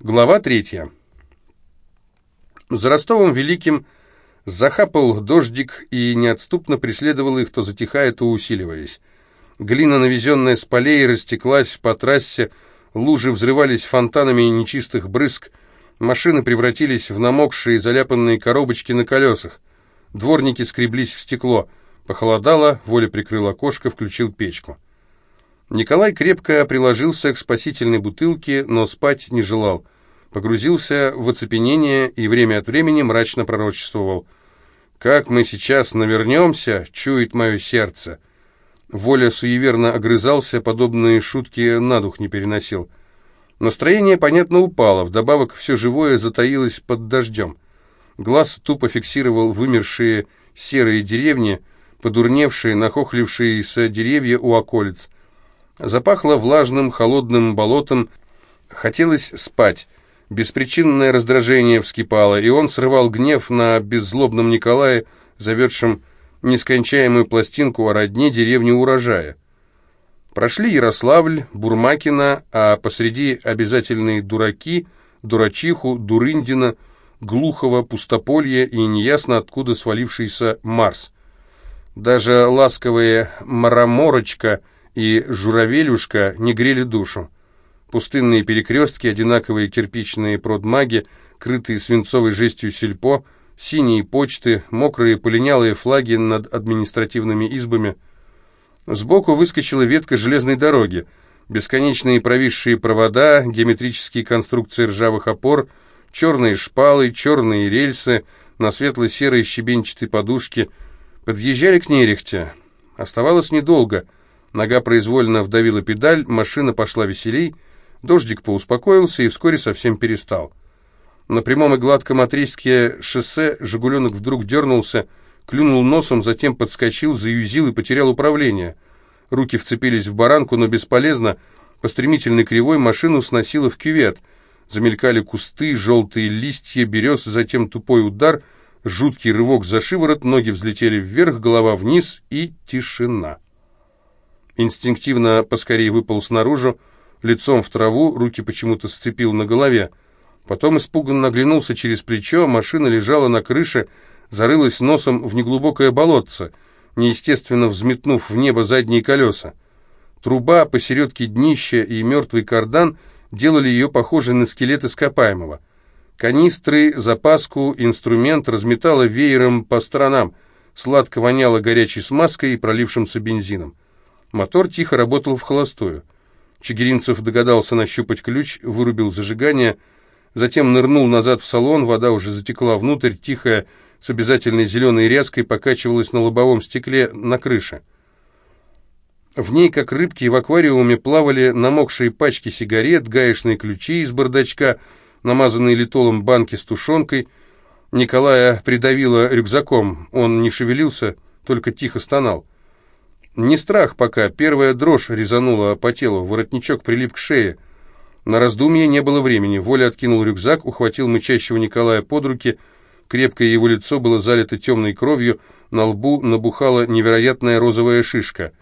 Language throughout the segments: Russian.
Глава третья. За Ростовом Великим захапал дождик и неотступно преследовал их, то затихая, то усиливаясь. Глина, навезенная с полей, растеклась по трассе, лужи взрывались фонтанами нечистых брызг, машины превратились в намокшие, заляпанные коробочки на колесах. Дворники скреблись в стекло. Похолодало, Воля прикрыл окошко, включил печку. Николай крепко приложился к спасительной бутылке, но спать не желал. Погрузился в оцепенение и время от времени мрачно пророчествовал. «Как мы сейчас навернемся, чует мое сердце». Воля суеверно огрызался, подобные шутки на дух не переносил. Настроение, понятно, упало, вдобавок все живое затаилось под дождем. Глаз тупо фиксировал вымершие серые деревни, подурневшие, нахохлившиеся деревья у околиц. Запахло влажным, холодным болотом. Хотелось спать. Беспричинное раздражение вскипало, и он срывал гнев на беззлобном Николае, заведшем нескончаемую пластинку о родне деревни урожая. Прошли Ярославль, Бурмакина, а посреди обязательные дураки, дурачиху, Дурындина, Глухого, Пустополье и неясно откуда свалившийся Марс. Даже ласковые Мараморочка – и журавелюшка не грели душу. Пустынные перекрестки, одинаковые кирпичные продмаги, крытые свинцовой жестью сельпо, синие почты, мокрые полинялые флаги над административными избами. Сбоку выскочила ветка железной дороги, бесконечные провисшие провода, геометрические конструкции ржавых опор, черные шпалы, черные рельсы, на светло-серой щебенчатой подушке. Подъезжали к нерехте. Оставалось недолго — Нога произвольно вдавила педаль, машина пошла веселей, дождик поуспокоился и вскоре совсем перестал. На прямом и гладком отрезке шоссе «Жигуленок» вдруг дернулся, клюнул носом, затем подскочил, заюзил и потерял управление. Руки вцепились в баранку, но бесполезно. По стремительной кривой машину сносило в кювет. Замелькали кусты, желтые листья, берез, затем тупой удар, жуткий рывок за шиворот, ноги взлетели вверх, голова вниз и тишина. Инстинктивно поскорее выпал снаружи, лицом в траву, руки почему-то сцепил на голове. Потом испуганно оглянулся через плечо, машина лежала на крыше, зарылась носом в неглубокое болотце, неестественно взметнув в небо задние колеса. Труба, посередке днища и мертвый кардан делали ее похожей на скелет ископаемого. Канистры, запаску, инструмент разметало веером по сторонам, сладко воняло горячей смазкой и пролившимся бензином. Мотор тихо работал в холостую. Чигиринцев догадался нащупать ключ, вырубил зажигание, затем нырнул назад в салон, вода уже затекла внутрь, тихая, с обязательной зеленой резкой, покачивалась на лобовом стекле на крыше. В ней, как рыбки в аквариуме, плавали намокшие пачки сигарет, гаечные ключи из бардачка, намазанные литолом банки с тушенкой. Николая придавило рюкзаком, он не шевелился, только тихо стонал. Не страх пока, первая дрожь резанула по телу, воротничок прилип к шее. На раздумье не было времени. Воля откинул рюкзак, ухватил мычащего Николая под руки. Крепкое его лицо было залито темной кровью, на лбу набухала невероятная розовая шишка.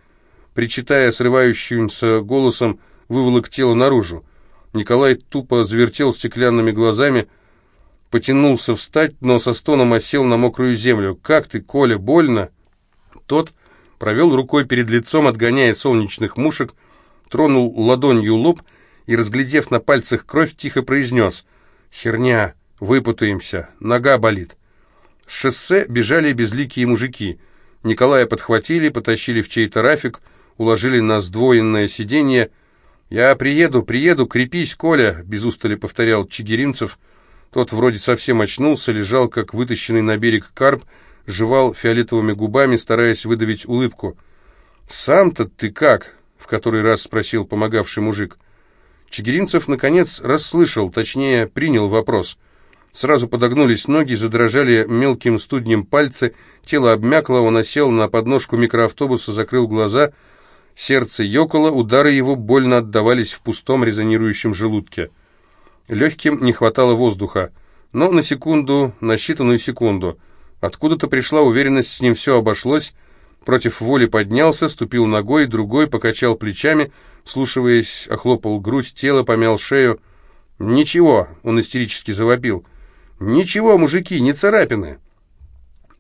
Причитая срывающимся голосом, выволок тело наружу. Николай тупо завертел стеклянными глазами, потянулся встать, но со стоном осел на мокрую землю. «Как ты, Коля, больно?» Тот провел рукой перед лицом, отгоняя солнечных мушек, тронул ладонью лоб и, разглядев на пальцах кровь, тихо произнес «Херня, выпутаемся, нога болит». С шоссе бежали безликие мужики. Николая подхватили, потащили в чей-то рафик, уложили на сдвоенное сиденье. «Я приеду, приеду, крепись, Коля!» — без устали повторял Чигиринцев. Тот вроде совсем очнулся, лежал, как вытащенный на берег карп, жевал фиолетовыми губами, стараясь выдавить улыбку. «Сам-то ты как?» — в который раз спросил помогавший мужик. Чигиринцев, наконец, расслышал, точнее, принял вопрос. Сразу подогнулись ноги, задрожали мелким студнем пальцы, тело обмякло, он осел на подножку микроавтобуса, закрыл глаза, сердце ёкало, удары его больно отдавались в пустом резонирующем желудке. Легким не хватало воздуха, но на секунду, на считанную секунду — Откуда-то пришла уверенность, с ним все обошлось. Против воли поднялся, ступил ногой, другой покачал плечами, слушаясь, охлопал грудь, тело, помял шею. «Ничего», — он истерически завопил. «Ничего, мужики, не царапины».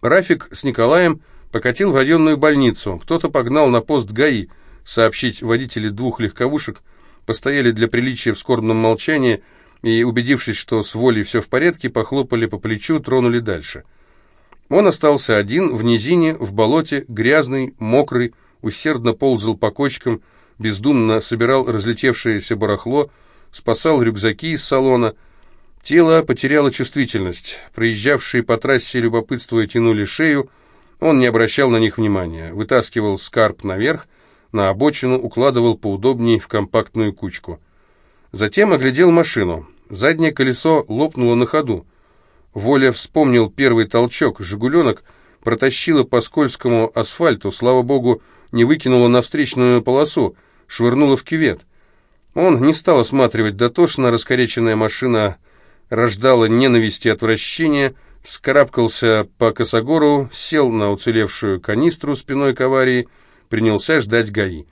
Рафик с Николаем покатил в районную больницу. Кто-то погнал на пост ГАИ. Сообщить водители двух легковушек постояли для приличия в скорбном молчании и, убедившись, что с волей все в порядке, похлопали по плечу, тронули дальше. Он остался один, в низине, в болоте, грязный, мокрый, усердно ползал по кочкам, бездумно собирал разлетевшееся барахло, спасал рюкзаки из салона. Тело потеряло чувствительность. Проезжавшие по трассе, любопытствуя, тянули шею. Он не обращал на них внимания. Вытаскивал скарб наверх, на обочину, укладывал поудобнее в компактную кучку. Затем оглядел машину. Заднее колесо лопнуло на ходу. Воля вспомнил первый толчок. «Жигуленок» протащила по скользкому асфальту, слава богу, не выкинула на встречную полосу, швырнула в кювет. Он не стал осматривать дотошно, раскореченная машина рождала ненависть и отвращение, вскарабкался по косогору, сел на уцелевшую канистру спиной к аварии, принялся ждать ГАИ.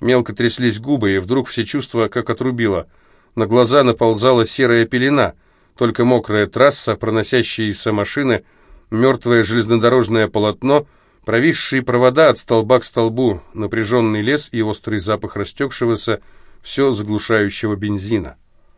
Мелко тряслись губы, и вдруг все чувства как отрубило. На глаза наползала серая пелена, только мокрая трасса, проносящиеся машины, мертвое железнодорожное полотно, провисшие провода от столба к столбу, напряженный лес и острый запах растекшегося, все заглушающего бензина.